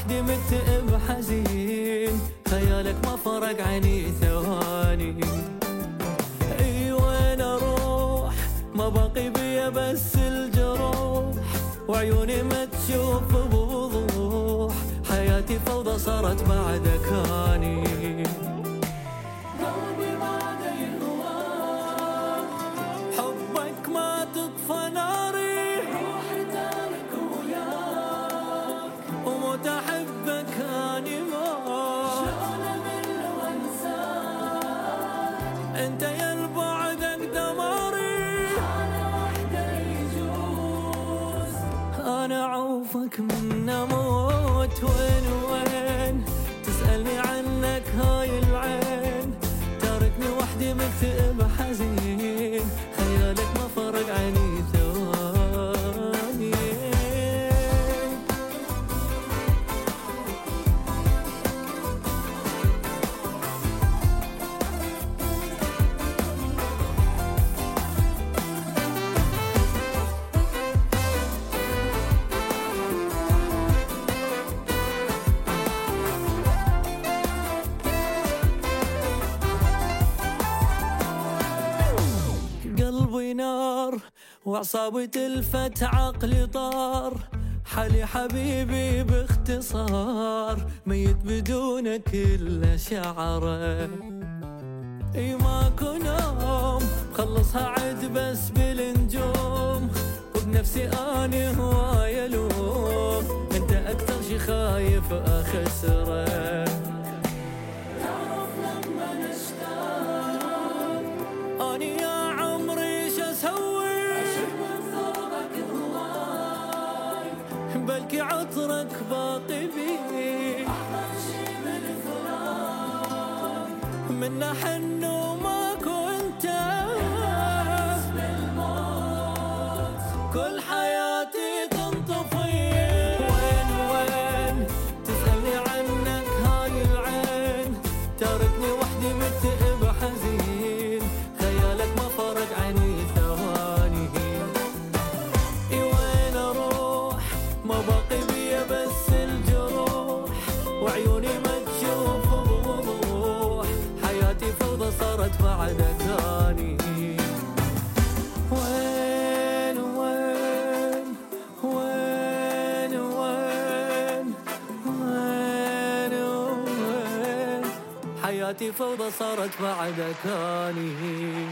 وحدي مكتئب حزين خيالك ما فرق عني ثواني. اي وين أروح ما باقي بيا بس الجروح. وعيوني ما تشوف بوضوح. حياتي فوضى صارت بعدك هاني انت يا البعدك دماري أنا وحده يجوز أنا عوفك من أموت وين وين. تسألني عنك هاي العين. تاركني وحدي مكتئب حزين خيالك ما فرق عني نار واعصابي تلفت عقلي طار. حالي حبيبي باختصار ميت بدونك الا شعره إي ماكو نوم خلصها عد بس بالنجوم. وبنفسي آني هواي ألوم أنت أكثر شي خايف أخسره. بلكي عطرك باقي بي. من حن وماكو انت كل حياتي تنطفي. وين وين تسألني عنك هاي العين؟ تاركني فوضى صارت بعدك اني